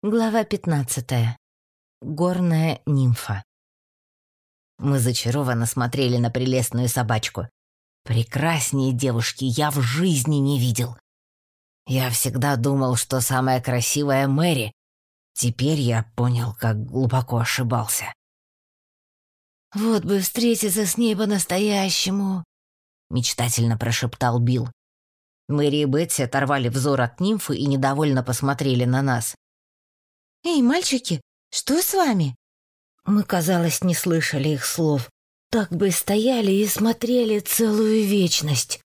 Глава 15. Горная нимфа. Мы зачарованно смотрели на прелестную собачку. Прекраснее девушки я в жизни не видел. Я всегда думал, что самая красивая Мэри. Теперь я понял, как глубоко ошибался. «Вот бы встретиться с ней по-настоящему», — мечтательно прошептал Билл. Мэри и Бетси оторвали взор от нимфы и недовольно посмотрели на нас. «Эй, мальчики, что с вами?» Мы, казалось, не слышали их слов. Так бы стояли и смотрели целую вечность.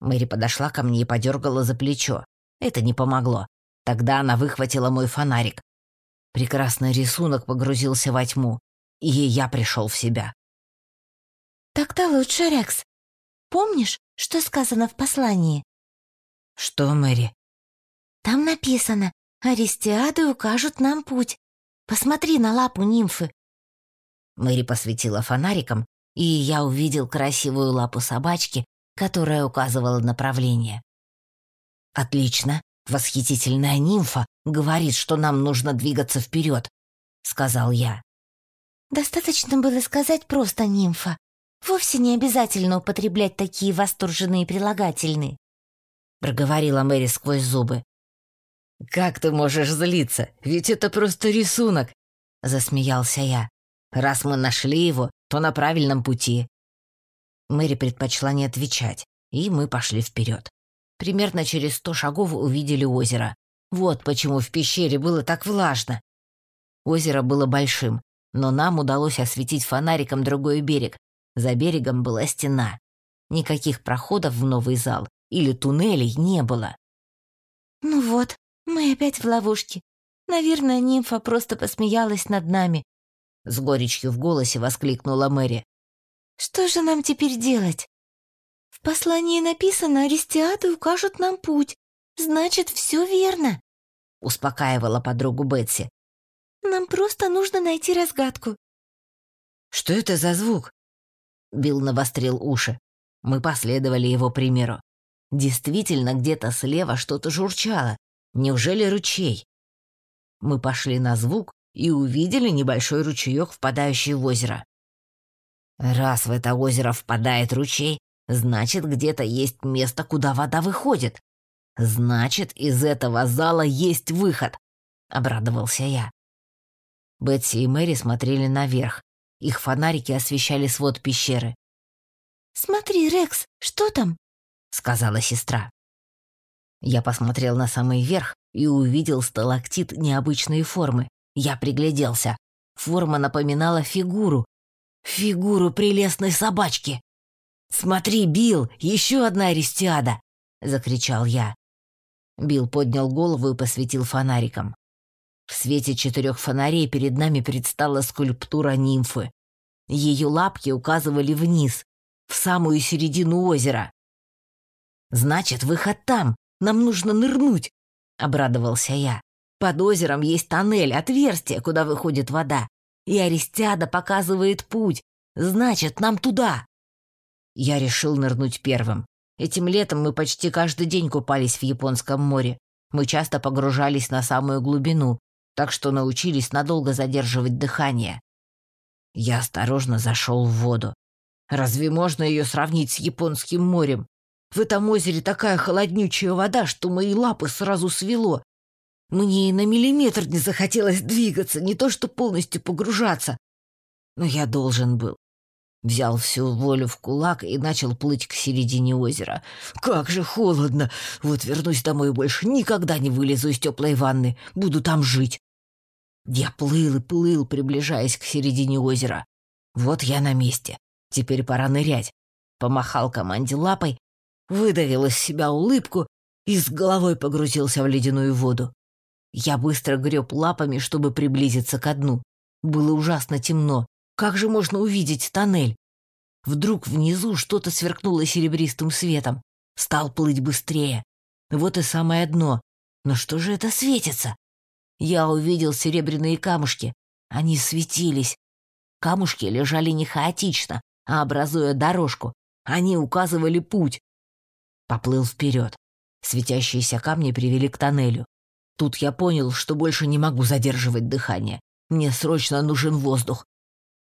Мэри подошла ко мне и подергала за плечо. Это не помогло. Тогда она выхватила мой фонарик. Прекрасный рисунок погрузился во тьму, и я пришел в себя. «Так-то лучше, Рекс. Помнишь, что сказано в послании?» «Что, Мэри?» «Там написано, Аристиады укажут нам путь. Посмотри на лапу нимфы». Мэри посветила фонариком, и я увидел красивую лапу собачки, которая указывала направление. «Отлично, восхитительная нимфа говорит, что нам нужно двигаться вперед», — сказал я. «Достаточно было сказать просто нимфа. Вовсе не обязательно употреблять такие восторженные прилагательные», — проговорила Мэри сквозь зубы. «Как ты можешь злиться? Ведь это просто рисунок!» — засмеялся я. «Раз мы нашли его, то на правильном пути». Мэри предпочла не отвечать, и мы пошли вперед. Примерно через сто шагов увидели озеро. Вот почему в пещере было так влажно. Озеро было большим, но нам удалось осветить фонариком другой берег. За берегом была стена. Никаких проходов в новый зал или туннелей не было. «Ну вот, мы опять в ловушке. Наверное, нимфа просто посмеялась над нами. С горечью в голосе воскликнула Мэри. Что же нам теперь делать? В послании написано, аристиады укажут нам путь. Значит, все верно. Успокаивала подругу Бетси. Нам просто нужно найти разгадку. Что это за звук? Билл навострил уши. Мы последовали его примеру. Действительно, где-то слева что-то журчало. Неужели ручей? Мы пошли на звук и увидели небольшой ручеек, впадающий в озеро. Раз в это озеро впадает ручей, значит, где-то есть место, куда вода выходит. Значит, из этого зала есть выход, обрадовался я. Бетси и Мэри смотрели наверх. Их фонарики освещали свод пещеры. «Смотри, Рекс, что там?» — сказала сестра. Я посмотрел на самый верх и увидел сталактит необычной формы. Я пригляделся. Форма напоминала фигуру. Фигуру прелестной собачки. «Смотри, Билл, еще одна аристиада!» — закричал я. Билл поднял голову и посветил фонариком. В свете четырех фонарей перед нами предстала скульптура нимфы. Ее лапки указывали вниз, в самую середину озера. «Значит, выход там, нам нужно нырнуть», — обрадовался я. «Под озером есть тоннель, отверстие, куда выходит вода. И Аристиада показывает путь. Значит, нам туда». Я решил нырнуть первым. Этим летом мы почти каждый день купались в Японском море. Мы часто погружались на самую глубину, так что научились надолго задерживать дыхание. Я осторожно зашел в воду. Разве можно ее сравнить с Японским морем? В этом озере такая холоднючая вода, что мои лапы сразу свело. Мне и на миллиметр не захотелось двигаться, не то что полностью погружаться. Но я должен был. Взял всю волю в кулак и начал плыть к середине озера. Как же холодно! Вот вернусь домой и больше никогда не вылезу из теплой ванны. Буду там жить. Я плыл и плыл, приближаясь к середине озера. Вот я на месте. Теперь пора нырять. Помахал команде лапой, выдавил из себя улыбку и с головой погрузился в ледяную воду. Я быстро греб лапами, чтобы приблизиться к дну. Было ужасно темно. Как же можно увидеть тоннель? Вдруг внизу что-то сверкнуло серебристым светом. Стал плыть быстрее. Вот и самое дно. Но что же это светится? Я увидел серебряные камушки. Они светились. Камушки лежали не хаотично, а образуя дорожку. Они указывали путь. Поплыл вперед. Светящиеся камни привели к тоннелю. Тут я понял, что больше не могу задерживать дыхание. Мне срочно нужен воздух.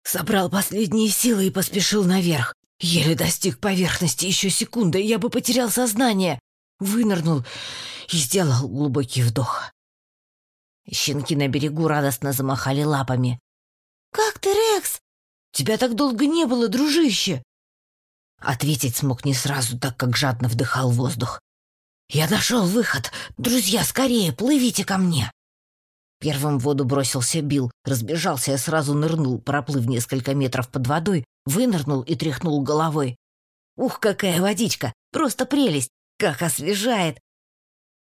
Собрал последние силы и поспешил наверх. Еле достиг поверхности еще секунды, и я бы потерял сознание. Вынырнул и сделал глубокий вдох. Щенки на берегу радостно замахали лапами. «Как ты, Рекс?» «Тебя так долго не было, дружище!» Ответить смог не сразу, так как жадно вдыхал воздух. «Я нашел выход! Друзья, скорее, плывите ко мне!» Первым в воду бросился Билл, разбежался и сразу нырнул, проплыв несколько метров под водой, вынырнул и тряхнул головой. «Ух, какая водичка! Просто прелесть! Как освежает!»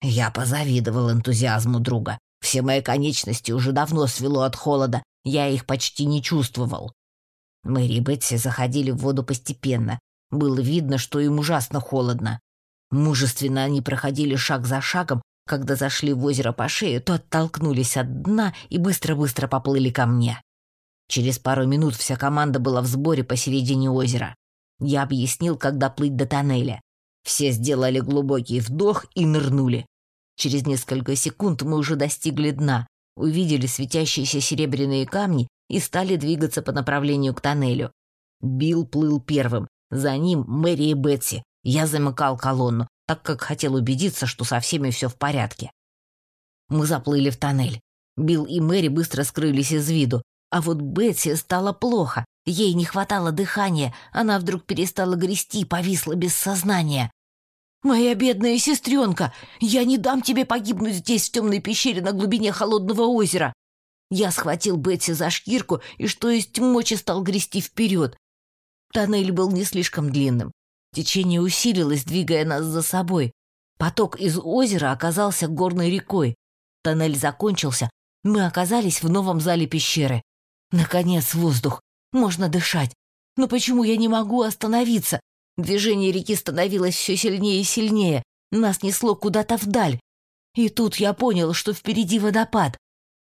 Я позавидовал энтузиазму друга. Все мои конечности уже давно свело от холода, я их почти не чувствовал. Мэри и Бетси заходили в воду постепенно. Было видно, что им ужасно холодно. Мужественно они проходили шаг за шагом, когда зашли в озеро по шею, то оттолкнулись от дна и быстро-быстро поплыли ко мне. Через пару минут вся команда была в сборе посередине озера. Я объяснил, когда плыть до тоннеля. Все сделали глубокий вдох и нырнули. Через несколько секунд мы уже достигли дна, увидели светящиеся серебряные камни и стали двигаться по направлению к тоннелю. Билл плыл первым, за ним Мэри и Бетси. Я замыкал колонну, так как хотел убедиться, что со всеми все в порядке. Мы заплыли в тоннель. Билл и Мэри быстро скрылись из виду, а вот Бетси стало плохо. Ей не хватало дыхания, она вдруг перестала грести, повисла без сознания. «Моя бедная сестренка, я не дам тебе погибнуть здесь, в темной пещере на глубине холодного озера!» Я схватил Бетси за шкирку и, что есть мочи, стал грести вперед. Тоннель был не слишком длинным. Течение усилилось, двигая нас за собой. Поток из озера оказался горной рекой. Тоннель закончился, мы оказались в новом зале пещеры. Наконец воздух, можно дышать. Но почему я не могу остановиться? Движение реки становилось все сильнее и сильнее. Нас несло куда-то вдаль. И тут я понял, что впереди водопад.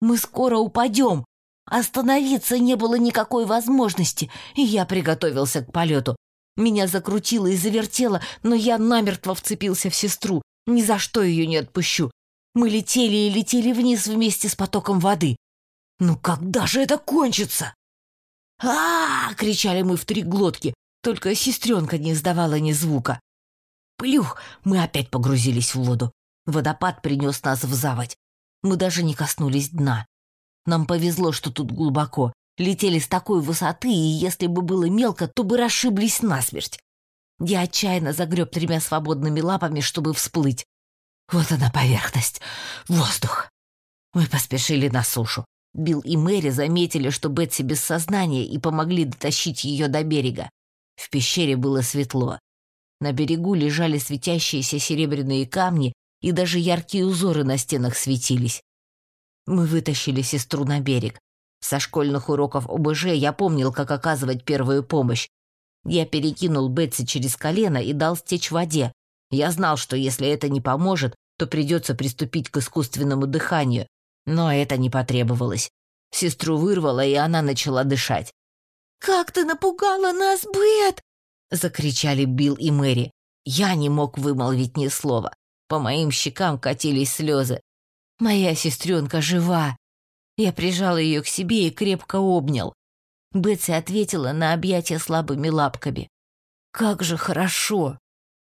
Мы скоро упадем. Остановиться не было никакой возможности, и я приготовился к полету. Меня закрутило и завертело, но я намертво вцепился в сестру. Ни за что ее не отпущу. Мы летели и летели вниз вместе с потоком воды. «Ну когда же это кончится?» а, -а, -а кричали мы в три глотки. Только сестренка не издавала ни звука. Плюх! Мы опять погрузились в воду. Водопад принес нас в заводь. Мы даже не коснулись дна. Нам повезло, что тут глубоко. Летели с такой высоты, и если бы было мелко, то бы расшиблись насмерть. Я отчаянно загреб тремя свободными лапами, чтобы всплыть. Вот она поверхность. Воздух. Мы поспешили на сушу. Билл и Мэри заметили, что Бетси без сознания, и помогли дотащить ее до берега. В пещере было светло. На берегу лежали светящиеся серебряные камни, и даже яркие узоры на стенах светились. Мы вытащили сестру на берег. Со школьных уроков ОБЖ я помнил, как оказывать первую помощь. Я перекинул Бетси через колено и дал стечь воде. Я знал, что если это не поможет, то придется приступить к искусственному дыханию. Но это не потребовалось. Сестру вырвало, и она начала дышать. «Как ты напугала нас, Бет!» — закричали Билл и Мэри. Я не мог вымолвить ни слова. По моим щекам катились слезы. Моя сестренка жива. Я прижал ее к себе и крепко обнял. Бетси ответила на объятия слабыми лапками. «Как же хорошо!»